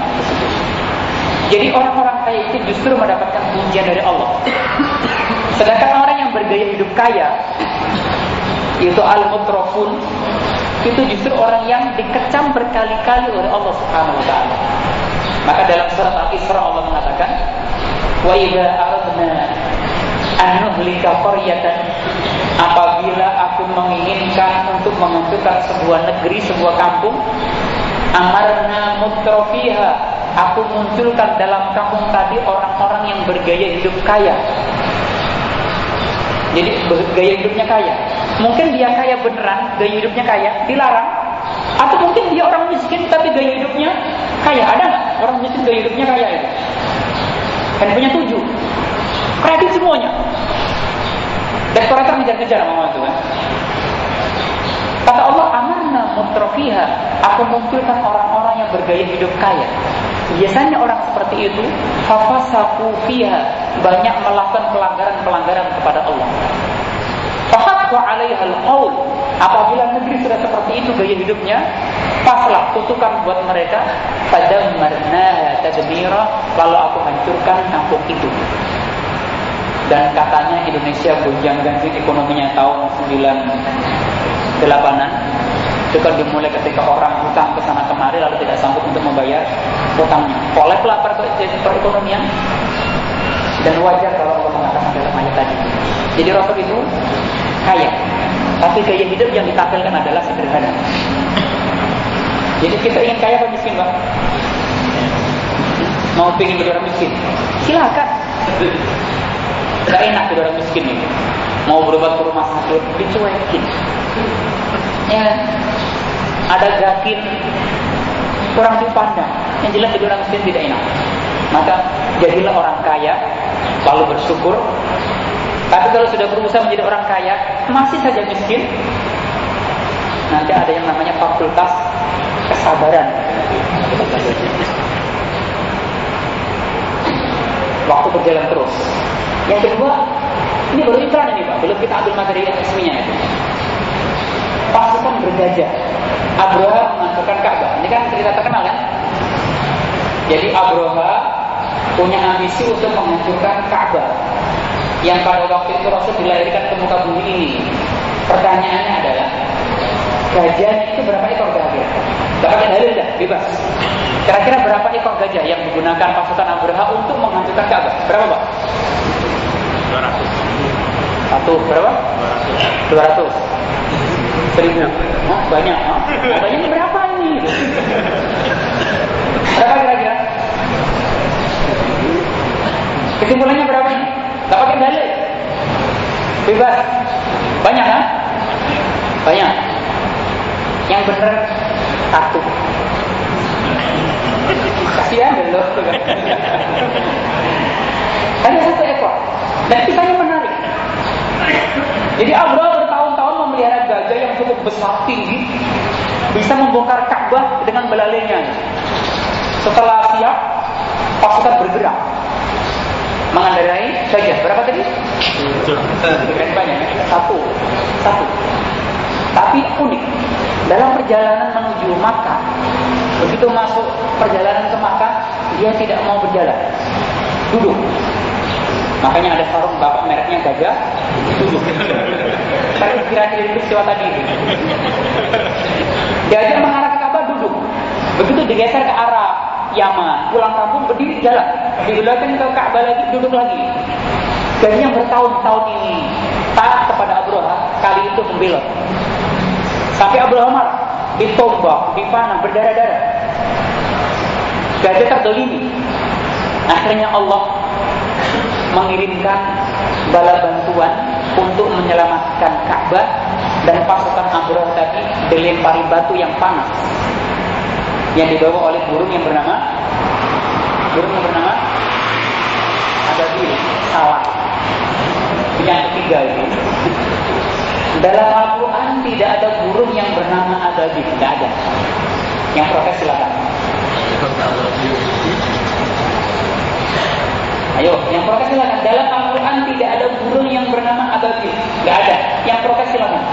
Speaker 1: Jadi orang-orang kaya itu justru mendapatkan pujian dari Allah. Sedangkan orang yang bergaya hidup kaya yaitu al-mutrafun itu justru orang yang dikecam berkali-kali oleh Allah Subhanahu wa taala. Maka dalam surat Al-Isra Allah mengatakan, "Wa idza aradna an nuhlika qaryatan" Apabila aku menginginkan untuk menghancurkan sebuah negeri, sebuah kampung, amarna mutrafiha, aku munculkan dalam kampung tadi orang-orang yang bergaya hidup kaya. Jadi gaya hidupnya kaya. Mungkin dia kaya beneran, gaya hidupnya kaya, dilarang. Atau mungkin dia orang miskin tapi gaya hidupnya kaya. Ada nggak orang miskin gaya hidupnya kaya itu? Handphonenya tujuh. Kredit semuanya. Dekorator ngejar-ngejar sama itu kan. Kata Allah, amarna mutrafiha. Aku munculkan orang-orang yang bergaya hidup kaya. Biasanya orang seperti itu, fafasaku fiha, banyak melakukan pelanggaran-pelanggaran kepada Allah. Fahaqqa 'alaihal qaul. Apabila negeri sudah seperti itu gaya hidupnya, paslah kutukan buat mereka, fadammarnaha tadmira, lalu aku hancurkan kampung itu. Dan katanya Indonesia gonjang-ganjing ekonominya tahun 98-an itu kan dimulai ketika orang hutang ke sana kemari lalu tidak sanggup untuk membayar hutangnya. Oleh pelapar perekonomian dan wajar kalau Allah mengatakan dalam ayat tadi. Jadi Rasul itu kaya, tapi gaya hidup yang ditampilkan adalah sederhana. Jadi kita ingin kaya atau miskin, Pak? Mau pengen jadi orang miskin? Silakan. Gak enak jadi orang miskin ini. Mau berobat ke rumah sakit, dicuekin. Ya, ada gakin kurang dipandang. Yang jelas jadi orang miskin tidak enak. Maka jadilah orang kaya, lalu bersyukur. Tapi kalau sudah berusaha menjadi orang kaya, masih saja miskin, nanti ada yang namanya fakultas kesabaran. Waktu berjalan terus. Yang kedua, ini baru iklan ini Pak, belum kita ambil materi resminya itu. Pasukan bergajah. Abraha menghancurkan Ka'bah. Ini kan cerita terkenal kan? Jadi Abraha punya ambisi untuk menghancurkan Ka'bah. Yang pada waktu itu Rasul dilahirkan ke muka bumi ini. Pertanyaannya adalah, gajah itu berapa ekor gajah? Gak pakai dalil dah, bebas. Kira-kira berapa ekor gajah yang menggunakan pasukan Abraha untuk menghancurkan Ka'bah? Berapa, Pak?
Speaker 3: 200
Speaker 1: Satu berapa? 200 Seribu oh, Banyak oh. Banyak ini berapa ini? Berapa kira-kira? Kesimpulannya berapa ini? Gak pakai dalil? Bebas. Banyak kan? Banyak. Yang benar Satu. Kasihan dulu Hanya satu ekor. Dan kisahnya menarik. Jadi Abraham bertahun-tahun memelihara gajah yang cukup besar tinggi, bisa membongkar Ka'bah dengan belalainya. Setelah siap, pasukan bergerak mengendarai gajah. Berapa tadi? Keren banyak. Satu, satu. Tapi unik. Dalam perjalanan menuju Makkah, begitu masuk perjalanan ke Makkah, dia tidak mau berjalan, duduk. Makanya ada sarung bapak mereknya gajah duduk. Saya kira-kira itu peristiwa tadi. Gajah mengarah ke Ka'bah duduk. Begitu digeser ke arah Yaman, pulang kampung berdiri jalan. Di belakang ke Ka'bah lagi, duduk lagi. Gajah yang bertahun-tahun ini taat kepada Abraha, kali itu membelot. Sampai Abraha marah, ditombak, dipanah, berdarah-darah. Gajah terdolimi. Akhirnya Allah mengirimkan bala bantuan untuk menyelamatkan Ka'bah dan pasukan Abraha tadi dilempari batu yang panas yang dibawa oleh burung yang bernama burung yang bernama Ababil salah yang ketiga itu dalam Al-Quran tidak ada burung yang bernama Ababil tidak ada yang protes silakan Ayo, yang protes silakan. Dalam Al-Quran tidak ada burung yang bernama ababil. Tidak ada. Yang protes silakan.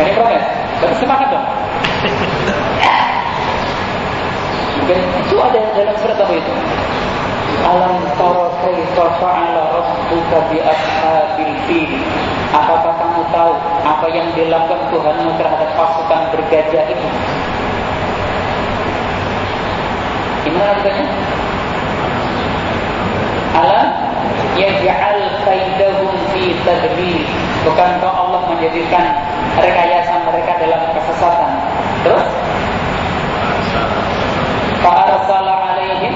Speaker 1: Ada protes. Berarti sepakat dong. Itu ada dalam surat apa itu? Alam tara kaifa fa'ala rabbuka bi ashabil fil. Apakah kamu tahu apa yang dilakukan Tuhanmu terhadap pasukan bergajah itu? Gimana artinya? alam yaj'al kaidahum fi tadbir bukankah Allah menjadikan rekayasa mereka dalam kesesatan terus fa'arsala alaihim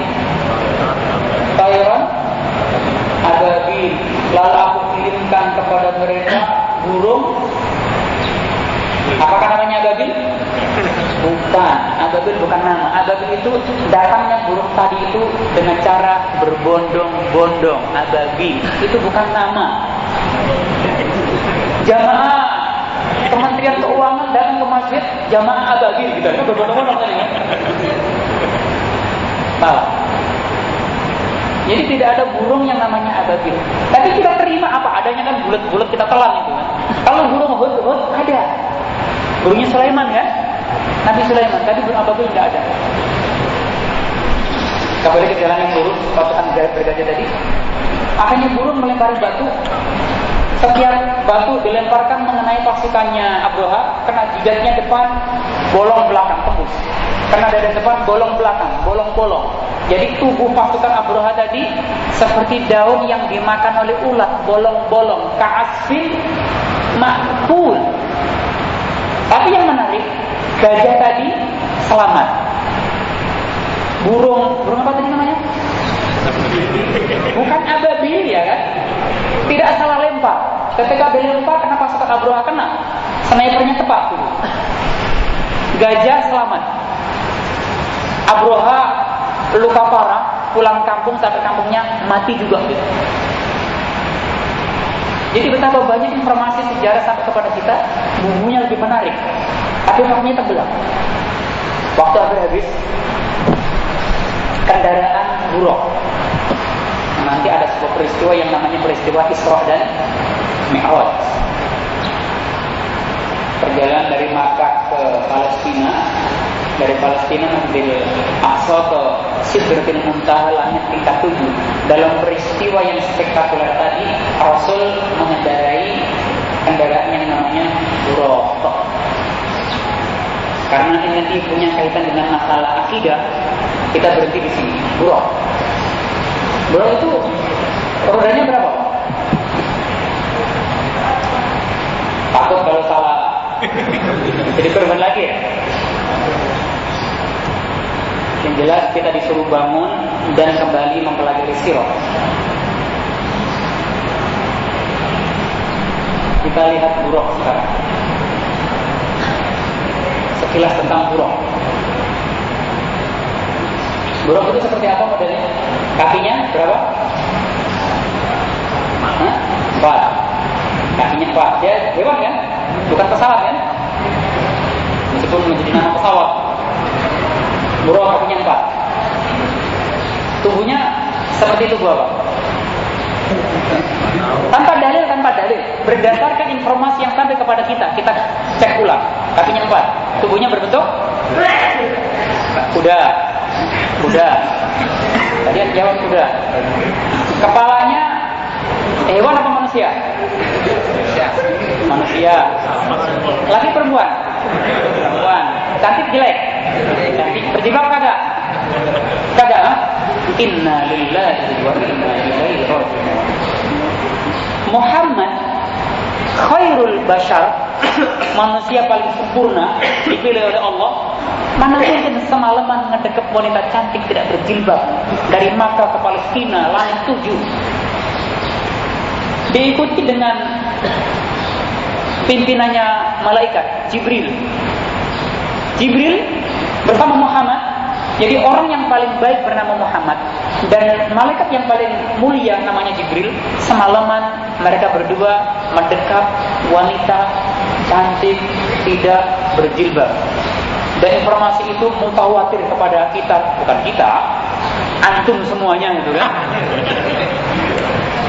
Speaker 1: tayran ababil lalu aku kirimkan kepada mereka burung apakah namanya ababil Bukan, ababil bukan nama. Ababil itu datangnya burung tadi itu dengan cara berbondong-bondong. Ababil itu bukan nama. Jamaah Kementerian Keuangan datang ke masjid jamaah ababil gitu. Itu berbondong-bondong tadi. Salah. Jadi tidak ada burung yang namanya ababil. Tapi kita terima apa adanya kan bulat-bulat kita telan itu kan. Kalau burung hud-hud ada. Burungnya Sulaiman kan? Nabi Sulaiman. Tapi burung ababil tidak ada. Kembali ke jalan yang lurus, pasukan bergajah tadi. Akhirnya burung melempari batu. Setiap batu dilemparkan mengenai pasukannya Abroha, kena jidatnya depan, bolong belakang, tembus. Kena dada depan, bolong belakang, bolong-bolong. Jadi tubuh pasukan Abroha tadi seperti daun yang dimakan oleh ulat, bolong-bolong, kaasfin makbul. Tapi yang menarik, gajah tadi selamat. Burung, burung apa tadi namanya? Bukan ababil ya kan? Tidak salah lempar. Ketika dilempar, kenapa pasukan Abroha kena? Snipernya tepat tuh. Gajah selamat. Abroha luka parah, pulang kampung sampai kampungnya mati juga gitu. Jadi betapa banyak informasi sejarah sampai kepada kita, bumbunya lebih menarik. Tapi faktornya tenggelam. Waktu hampir habis, kendaraan buruk. Nanti ada sebuah peristiwa yang namanya peristiwa Isra dan Mi'raj. Perjalanan dari Makkah ke Palestina, dari Palestina mengambil Aqsa ke Sidratul Muntaha langit tingkat tujuh. Dalam peristiwa yang spektakuler tadi, Rasul mengendarai kendaraan yang namanya Buraq. Karena ini nanti punya kaitan dengan masalah akidah, kita berhenti di sini. Buraq. Buraq itu rodanya berapa? Takut kalau salah jadi korban lagi ya? Yang jelas kita disuruh bangun dan kembali mempelajari sirah. Kita lihat buruk sekarang. Sekilas tentang buruk. Buruk itu seperti apa modelnya? Kakinya berapa? Empat. Kakinya empat. Dia hewan kan? Bukan pesawat kan? Meskipun menjadi nama pesawat. Buruk kakinya empat. Tubuhnya seperti tubuh apa? Tanpa dalil, tanpa dalil. Berdasarkan informasi yang sampai kepada kita, kita cek ulang. Kakinya empat. Tubuhnya berbentuk? Kuda. Kuda. Tadi yang jawab kuda. Kepalanya hewan apa manusia? Manusia. Laki perempuan? Perempuan. Cantik jelek? Cantik. Berjilbab? Kagak? ha? Inna lillahi wa inna ilaihi. Muhammad khairul bashar manusia paling sempurna dipilih oleh Allah. Mana mungkin semalaman ngedekep wanita cantik tidak berjilbab. Dari Makkah ke Palestina langit tujuh. Diikuti dengan pimpinannya malaikat Jibril. Jibril bersama Muhammad. Jadi orang yang paling baik bernama Muhammad. Dan malaikat yang paling mulia namanya Jibril. Semalaman mereka berdua mendekap wanita cantik tidak berjilbab dan informasi itu mutawatir kepada kita bukan kita antum semuanya itu kan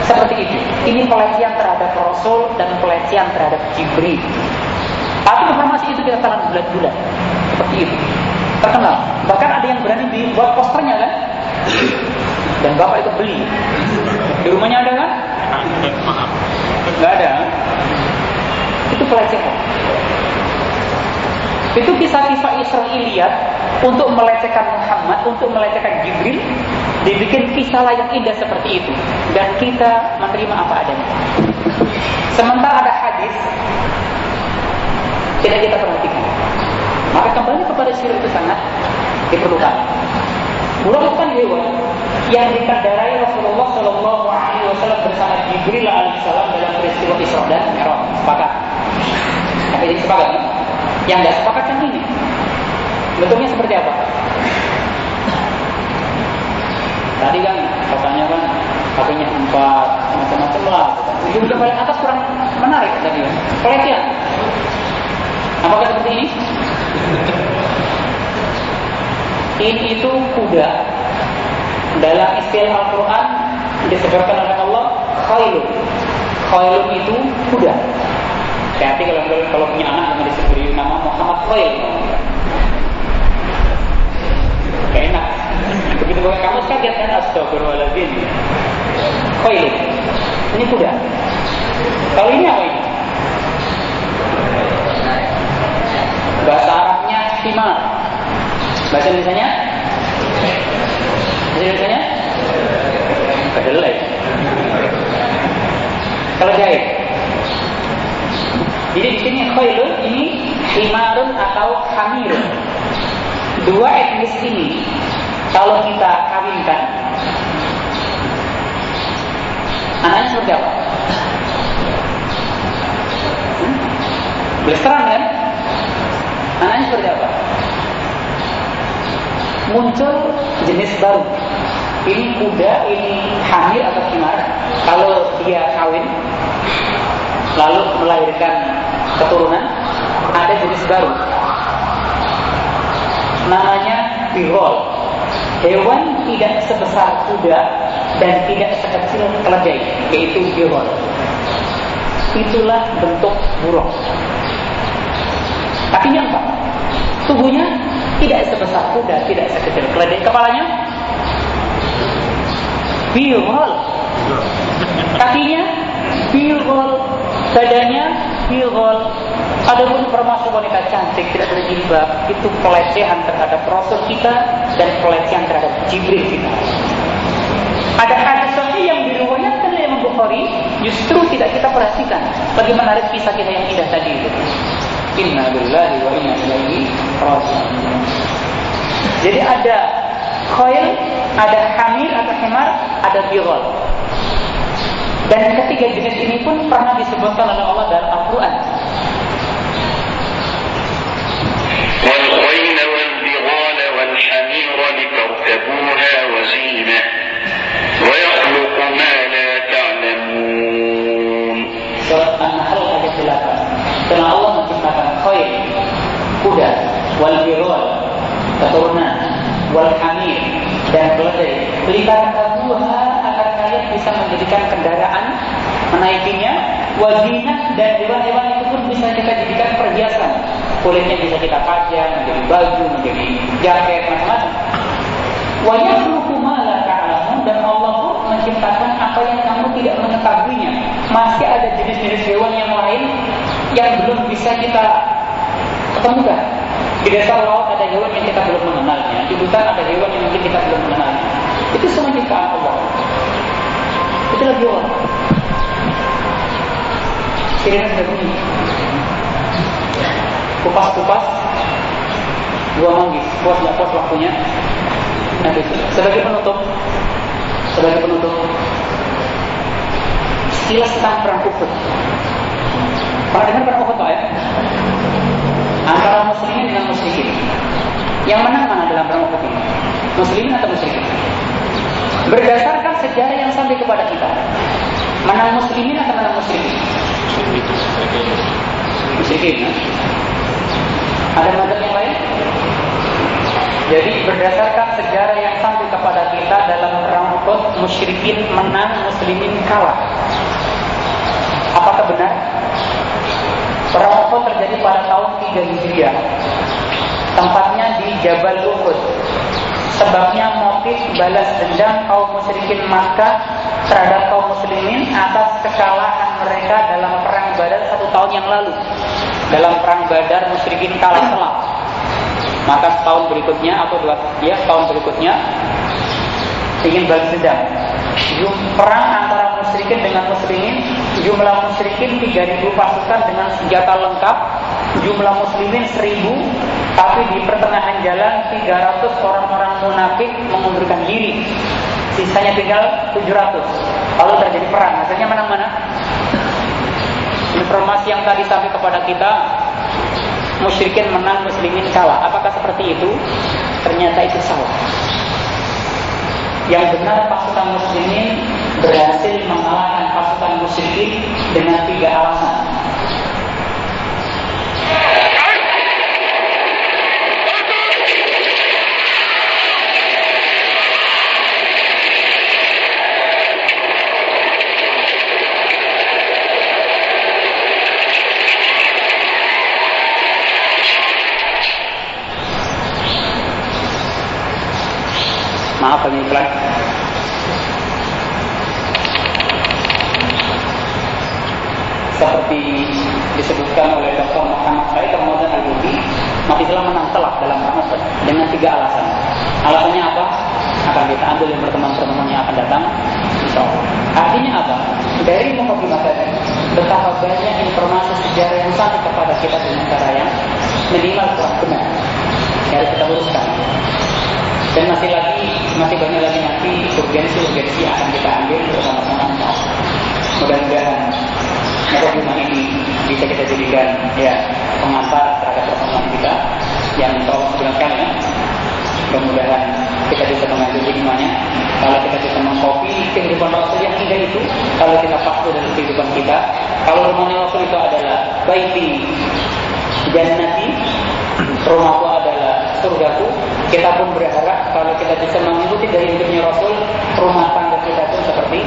Speaker 1: seperti itu ini pelecehan terhadap Rasul dan pelecehan terhadap Jibril tapi informasi itu kita telan bulat-bulat seperti itu terkenal. Bahkan ada yang berani dibuat posternya kan? Dan bapak itu beli. Di rumahnya ada kan? Gak ada. Pelecehan. Itu kisah-kisah Israiliyat untuk melecehkan Muhammad, untuk melecehkan Jibril, dibikin kisah yang indah seperti itu. Dan kita menerima apa adanya. Sementara ada hadis, tidak kita perhatikan. Maka kembali kepada syirik itu sangat diperlukan. Burung itu kan hewan yang dikendarai Rasulullah Shallallahu Alaihi Wasallam bersama Jibril alaihissalam dalam peristiwa Isra dan Mi'raj. Sepakat? Tapi ini sepakat? Ya? Yang tidak sepakat kan ini. Bentuknya seperti apa? Tadi kan katanya kan katanya empat macam-macam lah. Ujung paling atas kurang menarik tadi. Pelecehan. Apakah seperti ini? Ini itu kuda. Dalam istilah Al-Quran disebutkan oleh Allah khailun. Khailun itu kuda. Hati kalau kalau punya anak dengan disebut nama Muhammad Khail. Gak enak. Begitu bukan kamu kaget kan astagfirullahaladzim. Khailun. Ini kuda. Kalau ini apa ini? Bahasa Arabnya himar. Bahasa Indonesia Bahasa Indonesia Kedelai. Kalau jahit. Jadi di sini khailun ini himarun atau hamirun. Dua etnis ini kalau kita kawinkan anaknya seperti apa? Hmm? Berserang kan? Anaknya seperti apa? Muncul jenis baru. Ini kuda, ini hamil atau himar. Kalau dia kawin, lalu melahirkan keturunan, ada jenis baru. Namanya birol. Hewan tidak sebesar kuda dan tidak sekecil keledai, yaitu birol. Itulah bentuk burung. Kakinya empat. Tubuhnya tidak sebesar kuda, tidak sekecil keledai. Kepalanya birol. Kakinya birol. Badannya birol. Adapun termasuk wanita cantik tidak berjilbab itu pelecehan terhadap Rasul kita dan pelecehan terhadap Jibril kita. Ada hadis sahih yang diriwayatkan oleh Imam Bukhari justru tidak kita perhatikan. Bagaimana menarik kisah kita yang indah tadi itu. Inna lillahi wa inna ilaihi raji'un. Jadi ada khail, ada hamil atau himar, ada birol. Dan ketiga jenis ini pun pernah disebutkan oleh Allah dalam Al-Quran.
Speaker 4: والخيل والبغال والحمير لتركبوها وزينة ويخلق ما لا تعلمون
Speaker 1: Surat An-Nahl ayat 8. Karena Allah menciptakan khair, kuda, wal birol, keturunan, wal hamir, dan keledai. Belikan buah agar kalian bisa menjadikan kendaraan, menaikinya, wazina dan hewan-hewan itu pun bisa kita jadikan perhiasan. Kulitnya bisa kita pajang, menjadi baju, menjadi jaket, macam-macam. Wa yakhluqu ma la ta'lamun dan Allah pun menciptakan apa yang kamu tidak mengetahuinya. Masih ada jenis-jenis hewan yang lain yang belum bisa kita ketemukan. Di dasar laut ada hewan yang kita belum mengenalnya. Di hutan ada hewan yang mungkin kita belum mengenalnya. Itu semua ciptaan Allah. Itu lagi orang. Sirine sudah bunyi. Kupas-kupas dua manggis, puas nggak puas waktunya. Nanti sebagai penutup, sebagai penutup, sekilas tentang perang Uhud. Pernah dengar perang Uhud Pak ya? Antara muslimin dengan musyrikin. Yang menang mana dalam perang Uhud ini? Muslimin atau musyrikin? Berdasarkan sejarah yang sampai kepada kita, menang muslimin atau menang musyrikin? Musyrikin. Ya? Ada mazhab yang lain? Jadi berdasarkan sejarah yang sampai kepada kita dalam perang Uhud, musyrikin menang, muslimin kalah. Apakah benar? Perang Uhud terjadi pada tahun 3 Hijriah. Tempatnya di Jabal Uhud. Sebabnya motif balas dendam kaum musyrikin Makkah terhadap kaum muslimin atas kekalahan mereka dalam perang Badar satu tahun yang lalu. Dalam perang Badar musyrikin kalah telak. Maka setahun berikutnya atau dua ya setahun berikutnya ingin balas dendam. Perang antara musyrikin dengan muslimin, jumlah musyrikin 3000 pasukan dengan senjata lengkap, jumlah muslimin 1000, tapi di pertengahan jalan 300 orang-orang munafik mengundurkan diri. Sisanya tinggal 700. Lalu terjadi perang. Hasilnya mana mana? Informasi yang tadi sampai kepada kita musyrikin menang, muslimin kalah. Apakah seperti itu? Ternyata itu salah. Yang benar pasukan muslimin berhasil mengalahkan pasukan musyrikin dengan tiga alasan. Apalnya iklan seperti disebutkan oleh Dr. Muhammad Said Ramadan Al-Bubi mati telah menang telak dalam Ramadan dengan tiga alasan alasannya apa? akan kita ambil yang pertemuan-pertemuan yang akan datang Allah artinya apa? dari mukadimah tadi betapa banyak informasi sejarah yang sampai kepada kita dengan cara yang minimal kurang benar harus kita luruskan dan masih lagi masih banyak lagi nanti urgensi-urgensi yang akan kita ambil bersama-sama mudah-mudahan mukadimah ini bisa kita jadikan ya pengantar terhadap pertemuan kita yang Allah sebenarnya ya. Mudah-mudahan kita bisa mengambil hikmahnya. Kalau kita bisa mengkopi kehidupan Rasul yang indah itu, kalau kita pakai dalam kehidupan kita, kalau rumahnya Rasul itu adalah baiti jannati, rumahku surgaku kita pun berharap kalau kita bisa mengikuti dari hidupnya Rasul rumah tangga kita pun seperti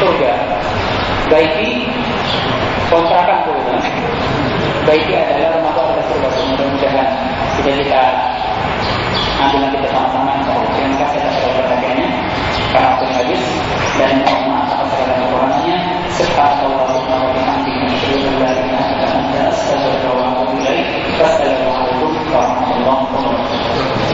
Speaker 1: surga. Di kontrakan pun, baik baiki adalah rumah tangga surga mudah-mudahan kita kita ambil kita bersama-sama terima kasih atas perhatiannya karena waktu habis dan mohon maaf atas segala kekurangannya serta Allah subhanahu wa ta'ala dengan seluruh kita anda berdoa wa atubu 何?